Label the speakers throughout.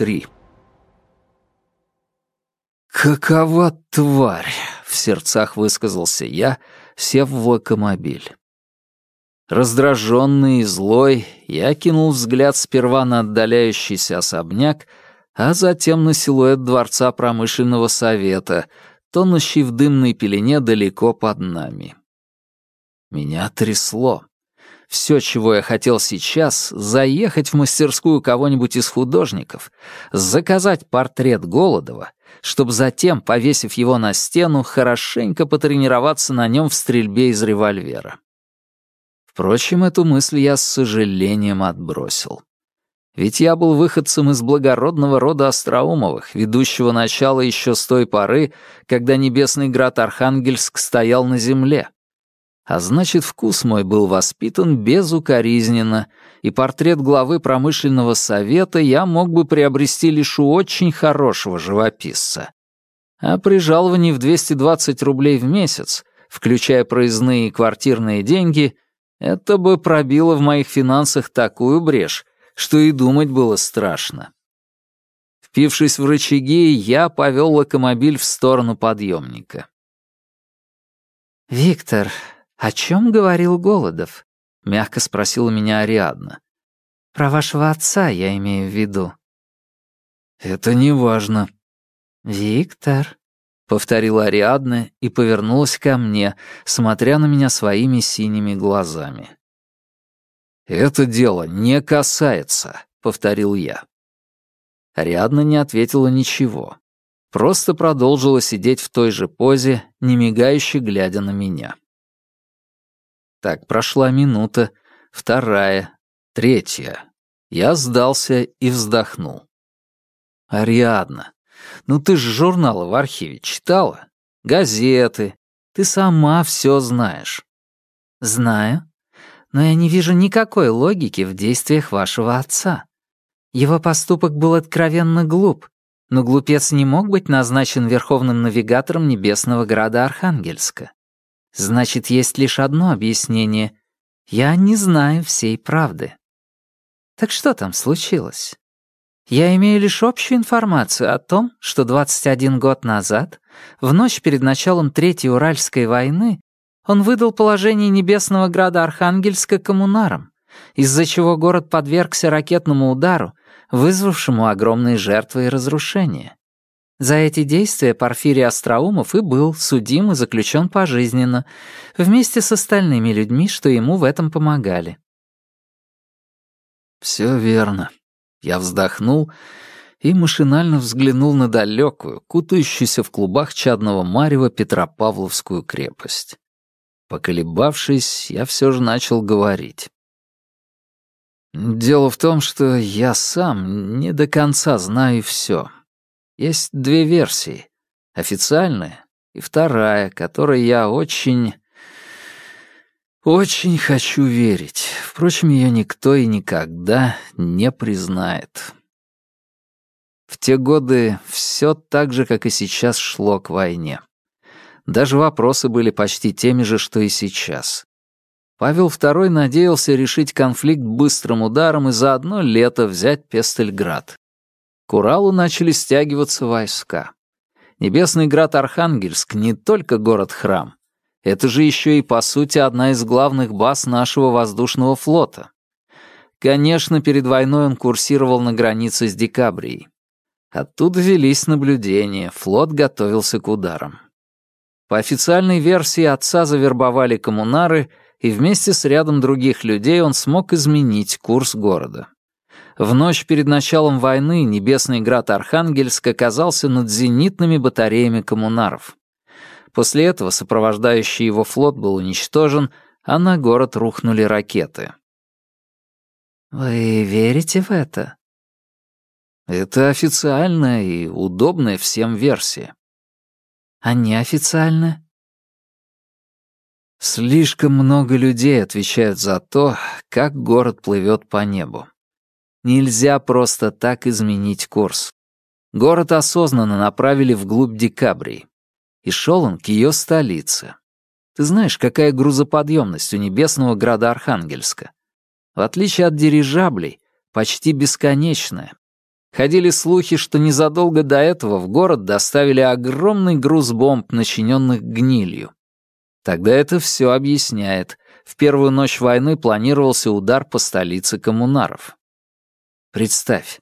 Speaker 1: 3 «Какова тварь!» — в сердцах высказался я, сев в локомобиль. Раздраженный и злой, я кинул взгляд сперва на отдаляющийся особняк, а затем на силуэт Дворца промышленного совета, тонущий в дымной пелене далеко под нами. Меня трясло. Все, чего я хотел сейчас, заехать в мастерскую кого-нибудь из художников, заказать портрет Голодова, чтобы затем, повесив его на стену, хорошенько потренироваться на нем в стрельбе из револьвера. Впрочем, эту мысль я с сожалением отбросил. Ведь я был выходцем из благородного рода Остроумовых, ведущего начала еще с той поры, когда небесный град Архангельск стоял на земле. А значит, вкус мой был воспитан безукоризненно, и портрет главы промышленного совета я мог бы приобрести лишь у очень хорошего живописца. А при жаловании в 220 рублей в месяц, включая проездные и квартирные деньги, это бы пробило в моих финансах такую брешь, что и думать было страшно. Впившись в рычаги, я повел локомобиль в сторону подъемника.
Speaker 2: «Виктор, «О чем говорил Голодов?» — мягко спросила меня Ариадна. «Про вашего отца я имею в виду».
Speaker 1: «Это не важно».
Speaker 2: «Виктор», — повторила
Speaker 1: Ариадна и повернулась ко мне, смотря на меня своими синими глазами. «Это дело не касается», — повторил я. Ариадна не ответила ничего. Просто продолжила сидеть в той же позе, не мигающе глядя на меня. Так прошла минута, вторая, третья. Я сдался и вздохнул. «Ариадна, ну ты же журналы в архиве читала? Газеты. Ты сама все знаешь».
Speaker 2: «Знаю. Но я не вижу никакой логики в действиях вашего отца. Его поступок был откровенно глуп, но глупец не мог быть назначен верховным навигатором небесного града Архангельска. Значит, есть лишь одно объяснение. Я не знаю всей правды. Так что там случилось? Я имею лишь общую информацию о том, что 21 год назад, в ночь перед началом Третьей Уральской войны, он выдал положение Небесного Града Архангельска коммунарам, из-за чего город подвергся ракетному удару, вызвавшему огромные жертвы и разрушения. За эти действия Порфирий Остроумов и был судим и заключен пожизненно, вместе с остальными людьми, что ему в этом помогали.
Speaker 1: Все верно. Я вздохнул и машинально взглянул на далекую, кутающуюся в клубах чадного марева Петропавловскую крепость. Поколебавшись, я все же начал говорить. Дело в том, что я сам не до конца знаю все. Есть две версии. Официальная и вторая, которой я очень... Очень хочу верить. Впрочем, ее никто и никогда не признает. В те годы все так же, как и сейчас, шло к войне. Даже вопросы были почти теми же, что и сейчас. Павел II надеялся решить конфликт быстрым ударом и за одно лето взять Пестельград. К Уралу начали стягиваться войска. Небесный град Архангельск не только город-храм. Это же еще и, по сути, одна из главных баз нашего воздушного флота. Конечно, перед войной он курсировал на границе с Декабрией. Оттуда велись наблюдения, флот готовился к ударам. По официальной версии отца завербовали коммунары, и вместе с рядом других людей он смог изменить курс города. В ночь перед началом войны Небесный град Архангельск оказался над зенитными батареями коммунаров. После этого сопровождающий его флот был уничтожен, а на город рухнули ракеты.
Speaker 2: «Вы верите в это?»
Speaker 1: Это официальная и удобная всем версия.
Speaker 2: А неофициальная?
Speaker 1: Слишком много людей отвечают за то, как город плывет по небу. Нельзя просто так изменить курс. Город осознанно направили вглубь Декабрии. И шел он к ее столице. Ты знаешь, какая грузоподъемность у небесного града Архангельска? В отличие от дирижаблей, почти бесконечная. Ходили слухи, что незадолго до этого в город доставили огромный груз бомб, начиненных гнилью. Тогда это все объясняет. В первую ночь войны планировался удар по столице коммунаров. Представь,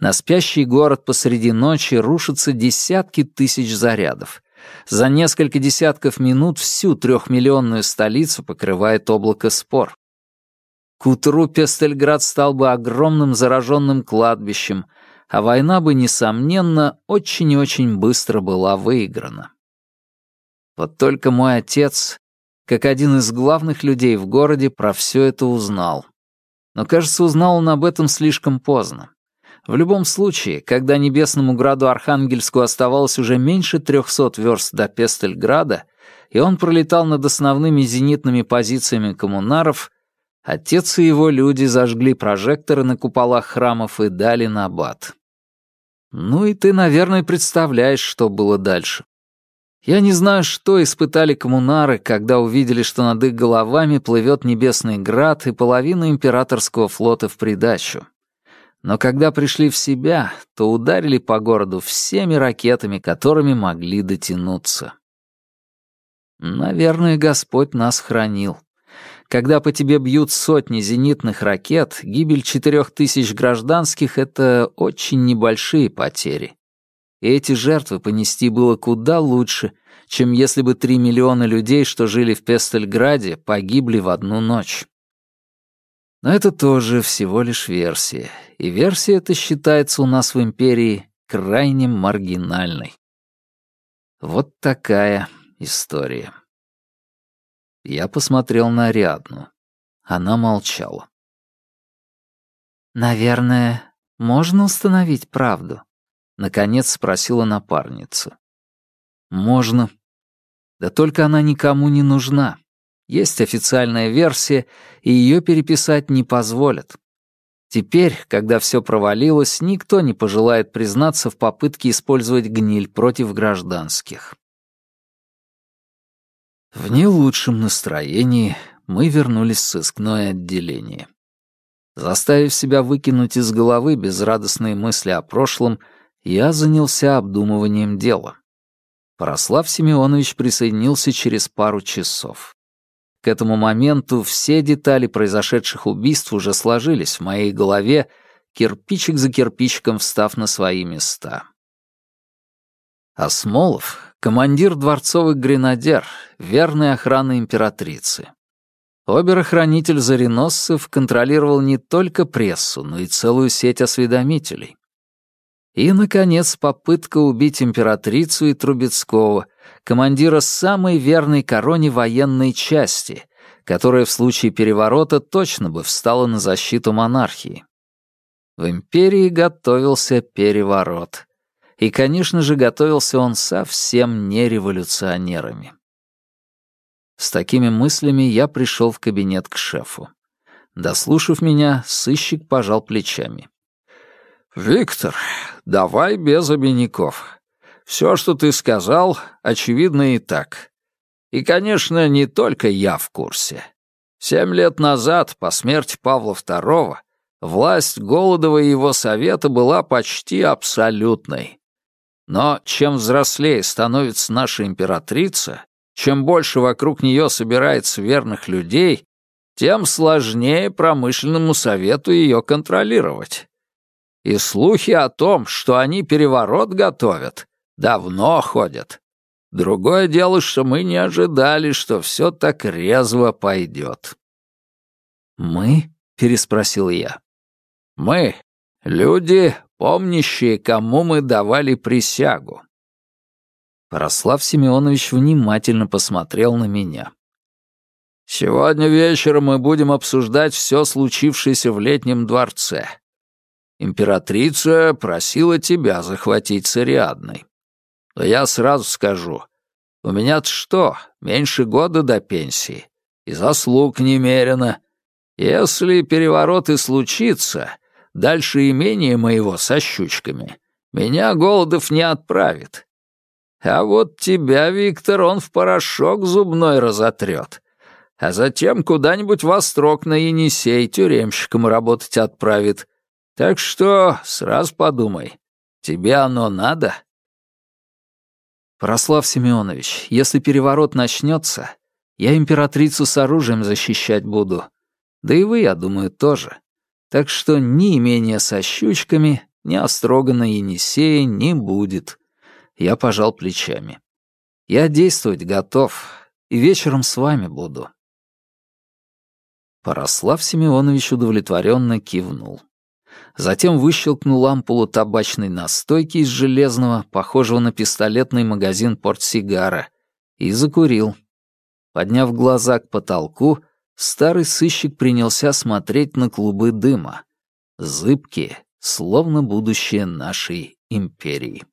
Speaker 1: на спящий город посреди ночи рушатся десятки тысяч зарядов. За несколько десятков минут всю трехмиллионную столицу покрывает облако спор. К утру Пестельград стал бы огромным зараженным кладбищем, а война бы, несомненно, очень и очень быстро была выиграна. Вот только мой отец, как один из главных людей в городе, про все это узнал. Но, кажется, узнал он об этом слишком поздно. В любом случае, когда небесному граду Архангельску оставалось уже меньше трехсот верст до Пестельграда, и он пролетал над основными зенитными позициями коммунаров, отец и его люди зажгли прожекторы на куполах храмов и дали набат. Ну и ты, наверное, представляешь, что было дальше. Я не знаю, что испытали коммунары, когда увидели, что над их головами плывет небесный град и половина императорского флота в придачу. Но когда пришли в себя, то ударили по городу всеми ракетами, которыми могли дотянуться. Наверное, Господь нас хранил. Когда по тебе бьют сотни зенитных ракет, гибель четырех тысяч гражданских — это очень небольшие потери. И эти жертвы понести было куда лучше, чем если бы три миллиона людей, что жили в Пестельграде, погибли в одну ночь. Но это тоже всего лишь версия, и версия эта считается у нас в Империи крайне маргинальной. Вот такая история. Я посмотрел на Ариадну. Она молчала.
Speaker 2: «Наверное, можно установить правду?» — наконец спросила напарница.
Speaker 1: «Можно. Да только она никому не нужна. Есть официальная версия, и ее переписать не позволят. Теперь, когда все провалилось, никто не пожелает признаться в попытке использовать гниль против гражданских. В не лучшем настроении мы вернулись в сыскное отделение. Заставив себя выкинуть из головы безрадостные мысли о прошлом, я занялся обдумыванием дела. Порослав Семенович присоединился через пару часов. К этому моменту все детали произошедших убийств уже сложились в моей голове, кирпичик за кирпичиком встав на свои места. Осмолов — командир дворцовых гренадер, верной охраны императрицы. Обер-охранитель Зареносцев контролировал не только прессу, но и целую сеть осведомителей. И, наконец, попытка убить императрицу и Трубецкого, командира самой верной короне военной части, которая в случае переворота точно бы встала на защиту монархии. В империи готовился переворот. И, конечно же, готовился он совсем не революционерами. С такими мыслями я пришел в кабинет к шефу. Дослушав меня, сыщик пожал плечами. «Виктор, давай без обиняков. Все, что ты сказал, очевидно и так. И, конечно, не только я в курсе. Семь лет назад, по смерти Павла II, власть Голодова и его совета была почти абсолютной. Но чем взрослее становится наша императрица, чем больше вокруг нее собирается верных людей, тем сложнее промышленному совету ее контролировать. И слухи о том, что они переворот готовят, давно ходят. Другое дело, что мы не ожидали, что все так резво пойдет.
Speaker 2: «Мы?» — переспросил я.
Speaker 1: «Мы — люди, помнящие, кому мы давали присягу».
Speaker 2: Порослав Семенович внимательно посмотрел на меня.
Speaker 1: «Сегодня вечером мы будем обсуждать все случившееся в летнем дворце. Императрица просила тебя захватить с. Но я сразу скажу, у меня-то что, меньше года до пенсии, и заслуг немерено. Если переворот и случится, дальше имение моего со щучками, меня Голодов не отправит. А вот тебя, Виктор, он в порошок зубной разотрет, а затем куда-нибудь во строк на Енисей тюремщиком работать отправит. Так что сразу подумай, тебе оно надо?»
Speaker 2: «Прослав Семенович, если переворот начнется, я императрицу с оружием защищать буду. Да и вы, я думаю, тоже. Так что ни имения со щучками, ни Острогана Енисея не будет». Я пожал плечами. «Я действовать готов, и вечером с вами буду». Порослав Семенович удовлетворенно кивнул. Затем выщелкнул ампулу табачной настойки из железного, похожего на пистолетный магазин портсигара, и закурил. Подняв глаза к потолку, старый сыщик принялся смотреть на клубы дыма. Зыбкие, словно будущее нашей империи.